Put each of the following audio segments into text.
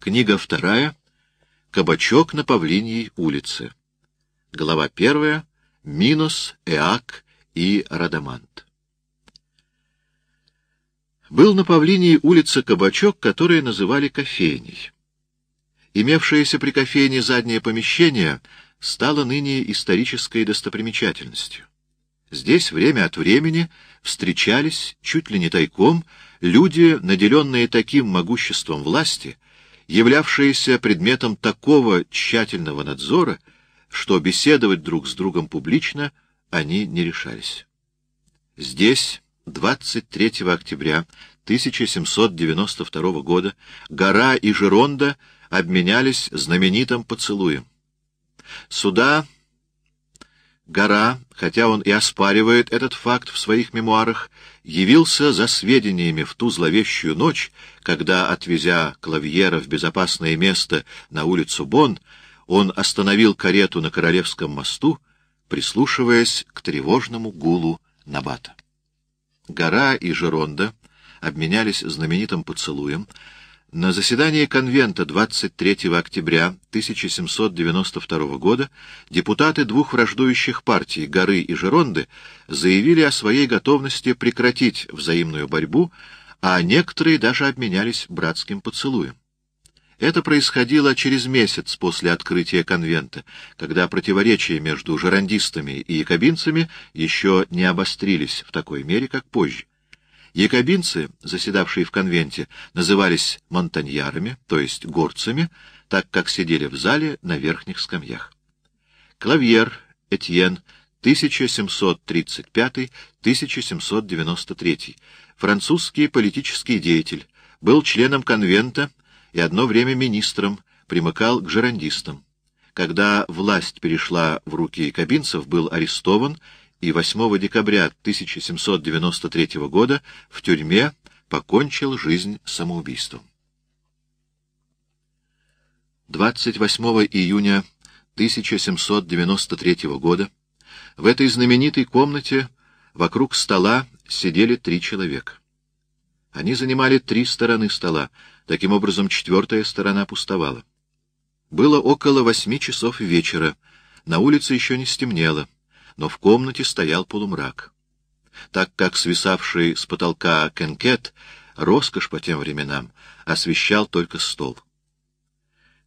Книга вторая. Кабачок на Павлиньей улице. Глава первая. Минус, Эак и Радамант. Был на Павлинии улице кабачок, который называли кофейней. Имевшееся при кофейне заднее помещение стало ныне исторической достопримечательностью. Здесь время от времени встречались, чуть ли не тайком, люди, наделенные таким могуществом власти, являвшиеся предметом такого тщательного надзора, что беседовать друг с другом публично они не решались. Здесь 23 октября 1792 года Гора и Жеронда обменялись знаменитым поцелуем. Сюда Гора, хотя он и оспаривает этот факт в своих мемуарах, явился за сведениями в ту зловещую ночь, когда, отвезя Клавьера в безопасное место на улицу Бон, он остановил карету на Королевском мосту, прислушиваясь к тревожному гулу Набата. Гора и Жеронда обменялись знаменитым поцелуем. На заседании конвента 23 октября 1792 года депутаты двух враждующих партий Горы и Жеронды заявили о своей готовности прекратить взаимную борьбу, а некоторые даже обменялись братским поцелуем. Это происходило через месяц после открытия конвента, когда противоречия между жерандистами и якобинцами еще не обострились в такой мере, как позже. Якобинцы, заседавшие в конвенте, назывались монтаньярами, то есть горцами, так как сидели в зале на верхних скамьях. Клавьер, Этьен, 1735-1793, французский политический деятель, был членом конвента и одно время министром, примыкал к жерандистам. Когда власть перешла в руки кабинцев, был арестован и 8 декабря 1793 года в тюрьме покончил жизнь самоубийством. 28 июня 1793 года в этой знаменитой комнате вокруг стола сидели три человека. Они занимали три стороны стола, таким образом четвертая сторона пустовала. Было около восьми часов вечера, на улице еще не стемнело, но в комнате стоял полумрак. Так как свисавший с потолка кенкет, роскошь по тем временам, освещал только стол.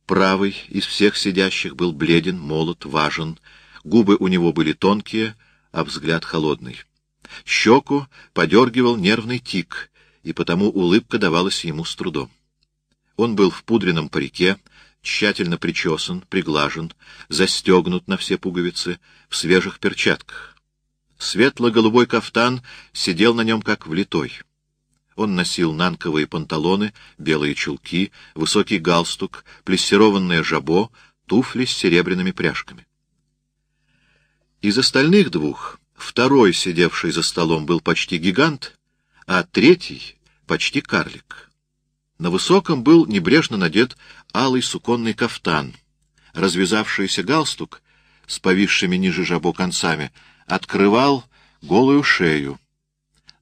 Правый из всех сидящих был бледен, молод, важен, губы у него были тонкие, а взгляд холодный. Щеку подергивал нервный тик, и потому улыбка давалась ему с трудом. Он был в пудренном парике, тщательно причесан, приглажен, застегнут на все пуговицы, в свежих перчатках. Светло-голубой кафтан сидел на нем как влитой. Он носил нанковые панталоны, белые чулки, высокий галстук, плессированное жабо, туфли с серебряными пряжками. Из остальных двух второй, сидевший за столом, был почти гигант, а третий — почти карлик. На высоком был небрежно надет алый суконный кафтан. Развязавшийся галстук с повисшими ниже жабо концами открывал голую шею.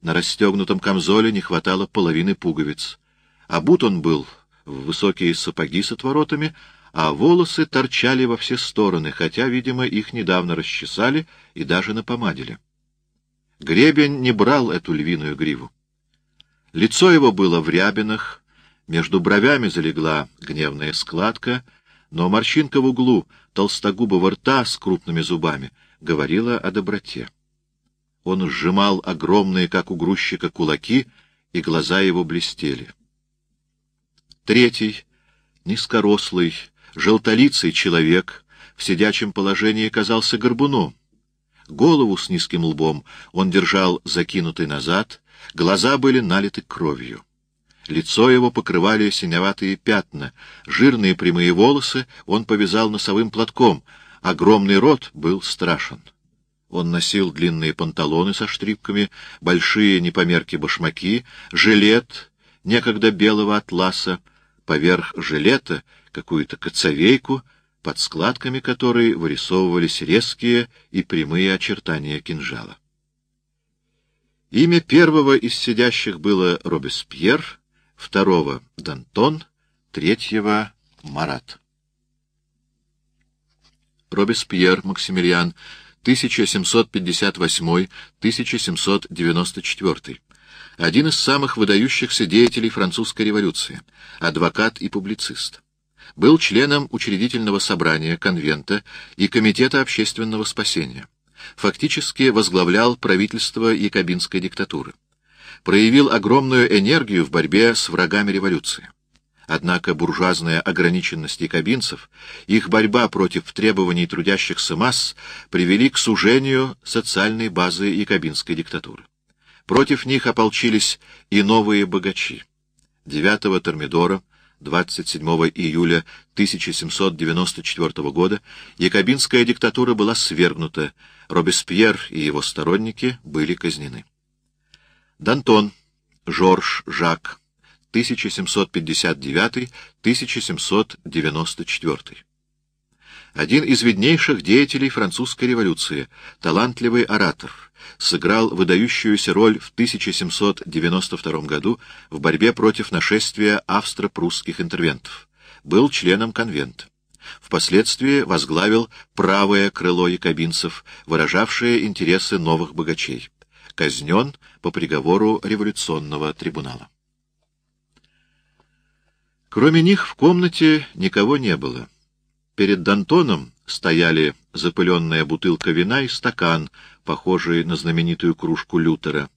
На расстегнутом камзоле не хватало половины пуговиц. Обут он был в высокие сапоги с отворотами, а волосы торчали во все стороны, хотя, видимо, их недавно расчесали и даже напомадили. Гребень не брал эту львиную гриву. Лицо его было в рябинах, между бровями залегла гневная складка, но морщинка в углу толстогубого рта с крупными зубами говорила о доброте. Он сжимал огромные, как у грузчика, кулаки, и глаза его блестели. Третий, низкорослый, желтолицый человек в сидячем положении казался горбуном. Голову с низким лбом он держал закинутый назад, глаза были налиты кровью. Лицо его покрывали синеватые пятна, жирные прямые волосы он повязал носовым платком, огромный рот был страшен. Он носил длинные панталоны со штрипками, большие непомерки башмаки, жилет, некогда белого атласа, поверх жилета какую-то коцовейку, под складками которой вырисовывались резкие и прямые очертания кинжала. Имя первого из сидящих было Робеспьер, второго — Дантон, третьего — Марат. Робеспьер Максимилиан, 1758-1794. Один из самых выдающихся деятелей французской революции, адвокат и публицист. Был членом учредительного собрания, конвента и комитета общественного спасения. Фактически возглавлял правительство якобинской диктатуры. Проявил огромную энергию в борьбе с врагами революции. Однако буржуазная ограниченность якобинцев, их борьба против требований трудящихся масс привели к сужению социальной базы якобинской диктатуры. Против них ополчились и новые богачи. 9 Термидора, 27 июля 1794 года, якобинская диктатура была свергнута, Робеспьер и его сторонники были казнены. Дантон, Жорж Жак, 1759-1794. Один из виднейших деятелей французской революции, талантливый оратор, сыграл выдающуюся роль в 1792 году в борьбе против нашествия австро-прусских интервентов. Был членом конвента. Впоследствии возглавил правое крыло якобинцев, выражавшее интересы новых богачей. Казнен по приговору революционного трибунала. Кроме них в комнате никого не было. Перед Д'Антоном стояли запыленная бутылка вина и стакан, похожий на знаменитую кружку Лютера.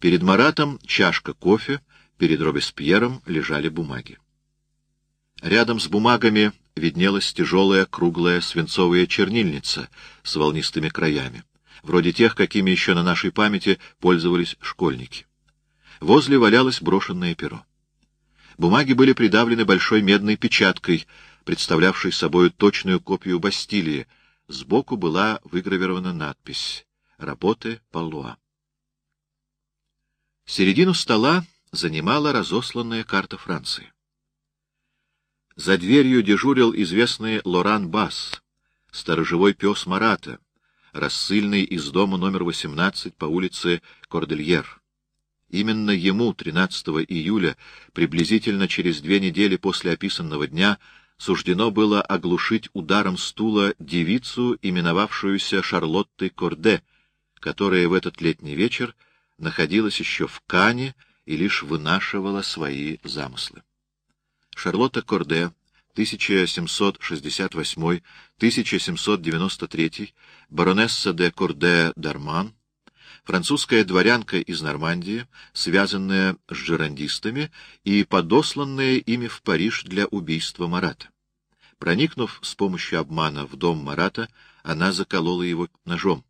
Перед Маратом чашка кофе, перед Робеспьером лежали бумаги. Рядом с бумагами виднелась тяжелая круглая свинцовая чернильница с волнистыми краями, вроде тех, какими еще на нашей памяти пользовались школьники. Возле валялось брошенное перо. Бумаги были придавлены большой медной печаткой, представлявшей собой точную копию Бастилии. Сбоку была выгравирована надпись «Работы Паллуа». Середину стола занимала разосланная карта Франции. За дверью дежурил известный Лоран Бас, сторожевой пес Марата, рассыльный из дома номер 18 по улице Кордельер. Именно ему 13 июля, приблизительно через две недели после описанного дня, суждено было оглушить ударом стула девицу, именовавшуюся Шарлоттой Корде, которая в этот летний вечер находилась еще в Кане и лишь вынашивала свои замыслы. Шарлотта Корде, 1768-1793, баронесса де Корде-Дарман, французская дворянка из Нормандии, связанная с жерандистами и подосланная ими в Париж для убийства Марата. Проникнув с помощью обмана в дом Марата, она заколола его ножом.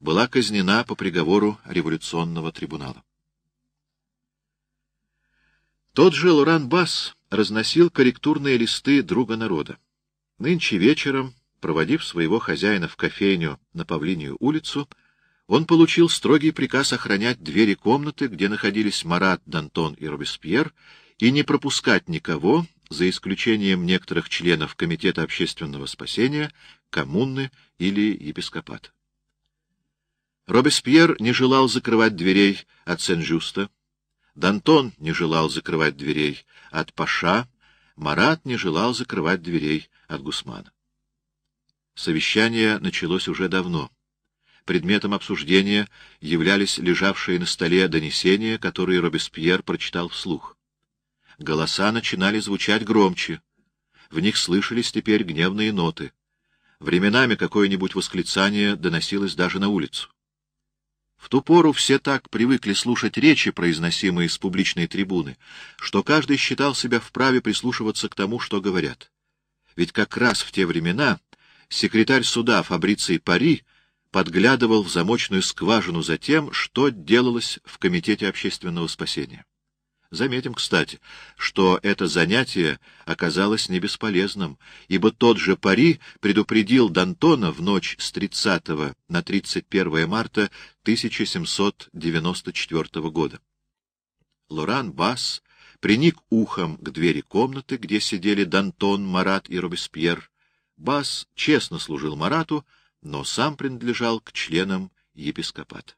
Была казнена по приговору революционного трибунала. Тот же Лоран Бас разносил корректурные листы друга народа. Нынче вечером, проводив своего хозяина в кофейню на Павлинию улицу, он получил строгий приказ охранять двери комнаты, где находились Марат, Дантон и Робеспьер, и не пропускать никого, за исключением некоторых членов Комитета общественного спасения, коммуны или епископата. Робеспьер не желал закрывать дверей от Сен-Жюста, Дантон не желал закрывать дверей от Паша, Марат не желал закрывать дверей от Гусмана. Совещание началось уже давно. Предметом обсуждения являлись лежавшие на столе донесения, которые Робеспьер прочитал вслух. Голоса начинали звучать громче. В них слышались теперь гневные ноты. Временами какое-нибудь восклицание доносилось даже на улицу. В ту пору все так привыкли слушать речи, произносимые с публичной трибуны, что каждый считал себя вправе прислушиваться к тому, что говорят. Ведь как раз в те времена секретарь суда Фабриций Пари подглядывал в замочную скважину за тем, что делалось в Комитете общественного спасения. Заметим, кстати, что это занятие оказалось не бесполезным, ибо тот же Пари предупредил Д'Антона в ночь с 30 на 31 марта 1794 года. Лоран Бас приник ухом к двери комнаты, где сидели Д'Антон, Марат и Робеспьер. Бас честно служил Марату, но сам принадлежал к членам епископата.